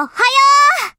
おはよう